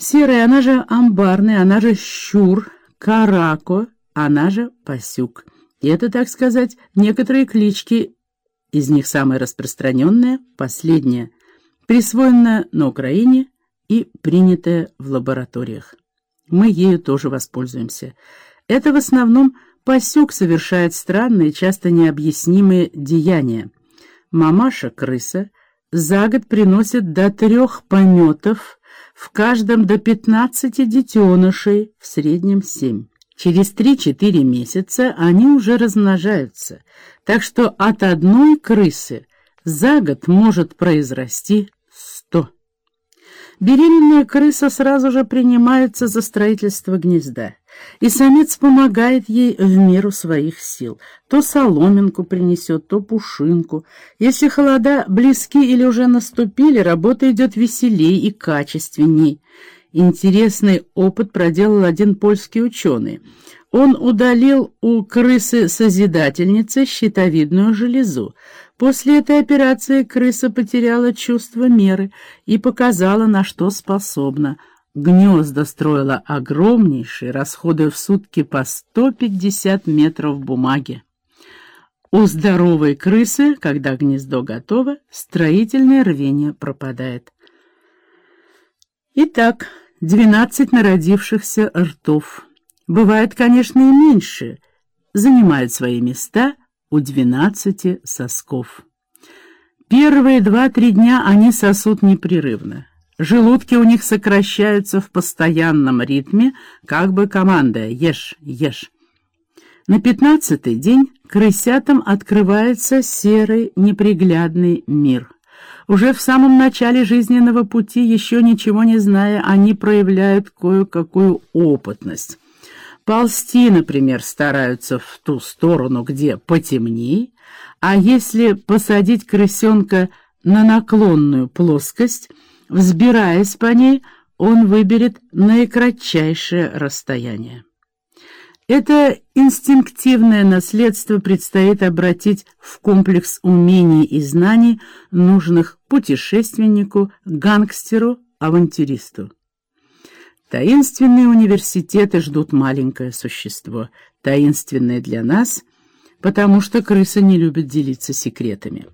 Серая, она же амбарный, она же щур, карако, она же пасюк. И это, так сказать, некоторые клички, из них самая распространенная, последняя, присвоенная на Украине и принятая в лабораториях. Мы ею тоже воспользуемся. Это в основном пасюк совершает странные, часто необъяснимые деяния. Мамаша-крыса за год приносит до трех пометов, в каждом до пятнадцати детенышей, в среднем семь. Через 3-4 месяца они уже размножаются, так что от одной крысы за год может произрасти 100. Беременная крыса сразу же принимается за строительство гнезда, и самец помогает ей в меру своих сил. То соломинку принесет, то пушинку. Если холода близки или уже наступили, работа идет веселей и качественней. Интересный опыт проделал один польский ученый. Он удалил у крысы-созидательницы щитовидную железу. После этой операции крыса потеряла чувство меры и показала, на что способна. Гнезда строила огромнейшие, расходуя в сутки по 150 метров бумаги. У здоровой крысы, когда гнездо готово, строительное рвение пропадает. Итак, двенадцать народившихся ртов. Бывает, конечно, и меньше. Занимают свои места у двенадцати сосков. Первые два-три дня они сосут непрерывно. Желудки у них сокращаются в постоянном ритме, как бы командая «Ешь, ешь». На пятнадцатый день крысятам открывается серый неприглядный мир — уже в самом начале жизненного пути, еще ничего не зная, они проявляют кое-какую опытность. Ползти, например, стараются в ту сторону, где потемней, а если посадить крысенка на наклонную плоскость, взбираясь по ней, он выберет наикратчайшее расстояние. Это инстинктивное наследство предстоит обратить в комплекс умений и знаний, нужных путешественнику, гангстеру, авантюристу. Таинственные университеты ждут маленькое существо, таинственное для нас, потому что крыса не любит делиться секретами.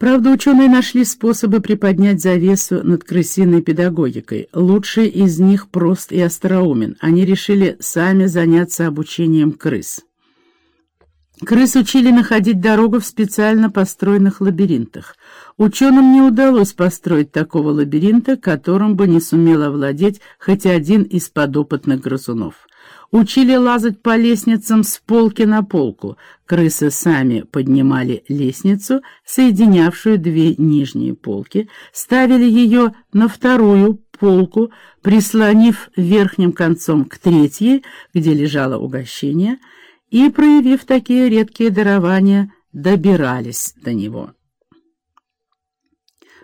Правда, ученые нашли способы приподнять завесу над крысиной педагогикой. Лучший из них прост и остроумен. Они решили сами заняться обучением крыс. Крыс учили находить дорогу в специально построенных лабиринтах. Ученым не удалось построить такого лабиринта, которым бы не сумел овладеть хоть один из подопытных грызунов. Учили лазать по лестницам с полки на полку. Крысы сами поднимали лестницу, соединявшую две нижние полки, ставили ее на вторую полку, прислонив верхним концом к третьей, где лежало угощение, и, проявив такие редкие дарования, добирались до него.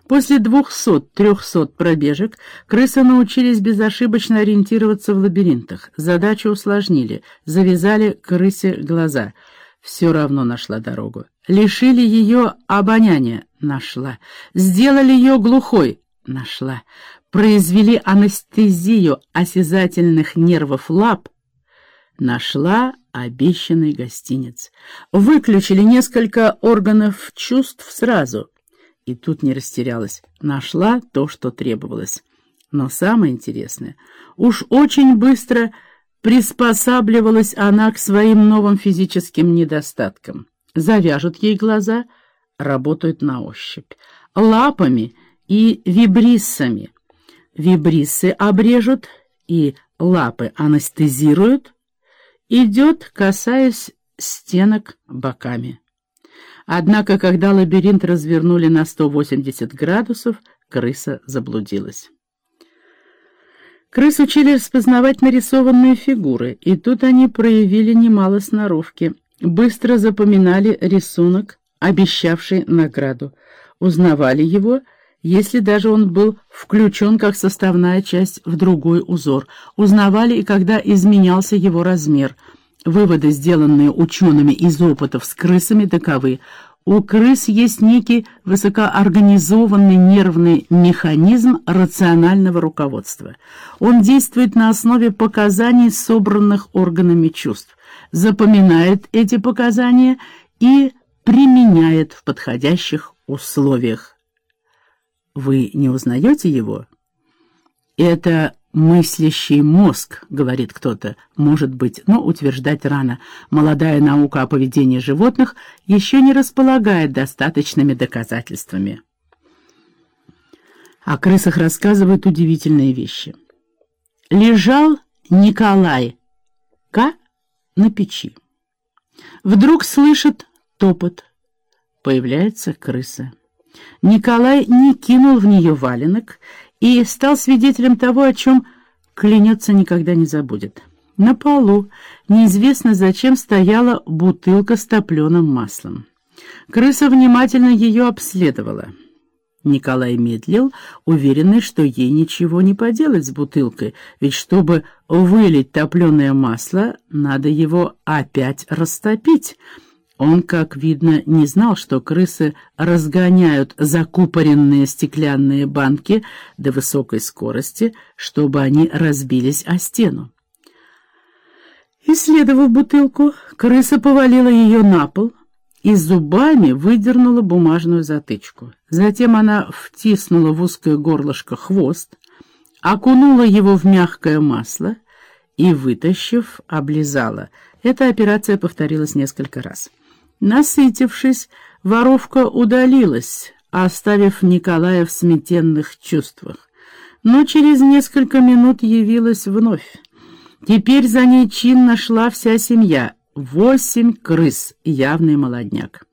После двухсот-трехсот пробежек крысы научились безошибочно ориентироваться в лабиринтах. Задачу усложнили, завязали крысе глаза. Все равно нашла дорогу. Лишили ее обоняния. Нашла. Сделали ее глухой. Нашла. Произвели анестезию осязательных нервов лап. Нашла обещанный гостиниц. Выключили несколько органов чувств сразу — и тут не растерялась. Нашла то, что требовалось. Но самое интересное, уж очень быстро приспосабливалась она к своим новым физическим недостаткам. Завяжут ей глаза, работают на ощупь. Лапами и вибриссами. Вибриссы обрежут и лапы анестезируют. Идет, касаясь стенок боками. Однако, когда лабиринт развернули на 180 градусов, крыса заблудилась. Крыс учили распознавать нарисованные фигуры, и тут они проявили немало сноровки. Быстро запоминали рисунок, обещавший награду. Узнавали его, если даже он был включен как составная часть в другой узор. Узнавали и когда изменялся его размер — Выводы, сделанные учеными из опытов с крысами, таковы. У крыс есть некий высокоорганизованный нервный механизм рационального руководства. Он действует на основе показаний, собранных органами чувств, запоминает эти показания и применяет в подходящих условиях. Вы не узнаете его? Это мыслящий мозг, говорит кто-то, может быть, но утверждать рано. Молодая наука о поведении животных еще не располагает достаточными доказательствами. О крысах рассказывают удивительные вещи. Лежал Николай К. на печи. Вдруг слышит топот. Появляется крыса. Николай не кинул в нее валенок и стал свидетелем того, о чем клянется никогда не забудет. На полу неизвестно зачем стояла бутылка с топленым маслом. Крыса внимательно ее обследовала. Николай медлил, уверенный, что ей ничего не поделать с бутылкой, ведь чтобы вылить топленое масло, надо его опять растопить — он, как видно, не знал, что крысы разгоняют закупоренные стеклянные банки до высокой скорости, чтобы они разбились о стену. Исследовав бутылку, крыса повалила ее на пол и зубами выдернула бумажную затычку. Затем она втиснула в узкое горлышко хвост, окунула его в мягкое масло и, вытащив, облизала. Эта операция повторилась несколько раз. Насытившись, воровка удалилась, оставив Николая в сметенных чувствах. Но через несколько минут явилась вновь. Теперь за ней чинно шла вся семья. Восемь крыс, явный молодняк.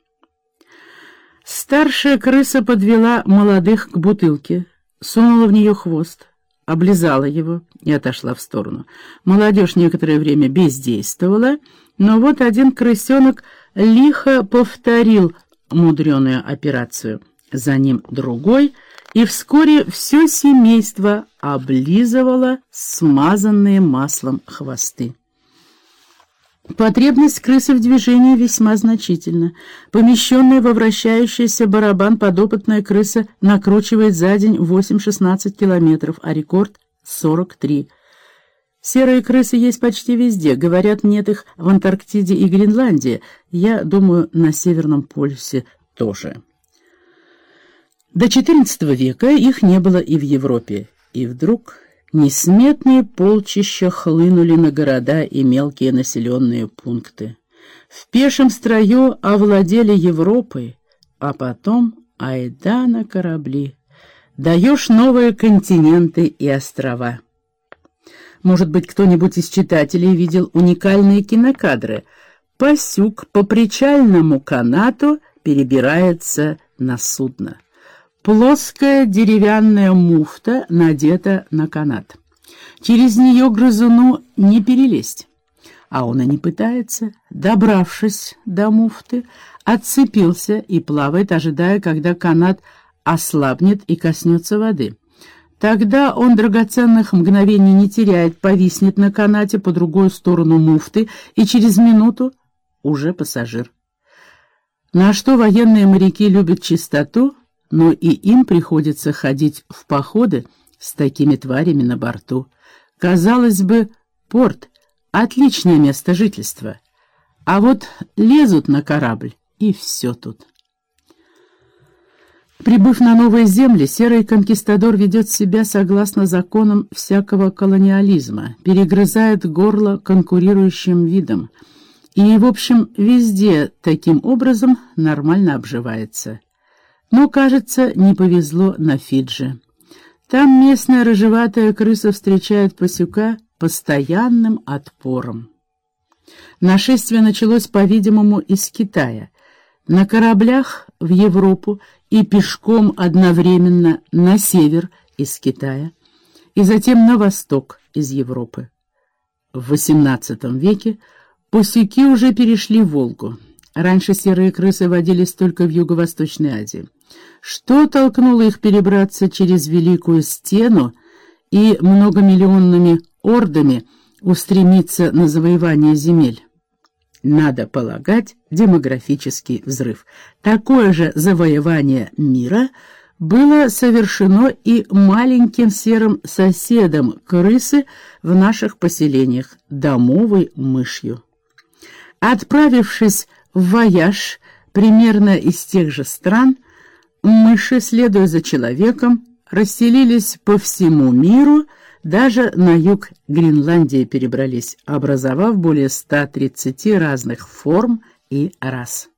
Старшая крыса подвела молодых к бутылке, сунула в нее хвост, облизала его и отошла в сторону. Молодежь некоторое время бездействовала, но вот один крысенок лихо повторил мудреную операцию. За ним другой, и вскоре все семейство облизывало смазанные маслом хвосты. Потребность крысы в движении весьма значительна. Помещенная во вращающийся барабан подопытная крыса накручивает за день 8-16 километров, а рекорд — 43 Серые крысы есть почти везде. Говорят, нет их в Антарктиде и Гренландии. Я думаю, на Северном полюсе тоже. До XIV века их не было и в Европе. И вдруг несметные полчища хлынули на города и мелкие населенные пункты. В пешем строю овладели Европой, а потом айда на корабли. Даешь новые континенты и острова. Может быть, кто-нибудь из читателей видел уникальные кинокадры. Пасюк по причальному канату перебирается на судно. Плоская деревянная муфта надета на канат. Через нее грызуну не перелезть. А он и не пытается. Добравшись до муфты, отцепился и плавает, ожидая, когда канат ослабнет и коснется воды. Тогда он драгоценных мгновений не теряет, повиснет на канате по другую сторону муфты и через минуту уже пассажир. На что военные моряки любят чистоту, но и им приходится ходить в походы с такими тварями на борту. Казалось бы, порт — отличное место жительства. А вот лезут на корабль, и все тут. Прибыв на новые земли, серый конкистадор ведет себя согласно законам всякого колониализма, перегрызает горло конкурирующим видам и, в общем, везде таким образом нормально обживается. Но, кажется, не повезло на Фиджи. Там местная рыжеватая крыса встречает пасюка постоянным отпором. Нашествие началось, по-видимому, из Китая. На кораблях в Европу и пешком одновременно на север из Китая и затем на восток из Европы. В XVIII веке пусяки уже перешли Волгу. Раньше серые крысы водились только в Юго-Восточной Азии. Что толкнуло их перебраться через Великую Стену и многомиллионными ордами устремиться на завоевание земель? Надо полагать, демографический взрыв. Такое же завоевание мира было совершено и маленьким серым соседом крысы в наших поселениях, домовой мышью. Отправившись в вояж примерно из тех же стран, мыши, следуя за человеком, расселились по всему миру, даже на юг Гренландии перебрались, образовав более 130 разных форм и рас.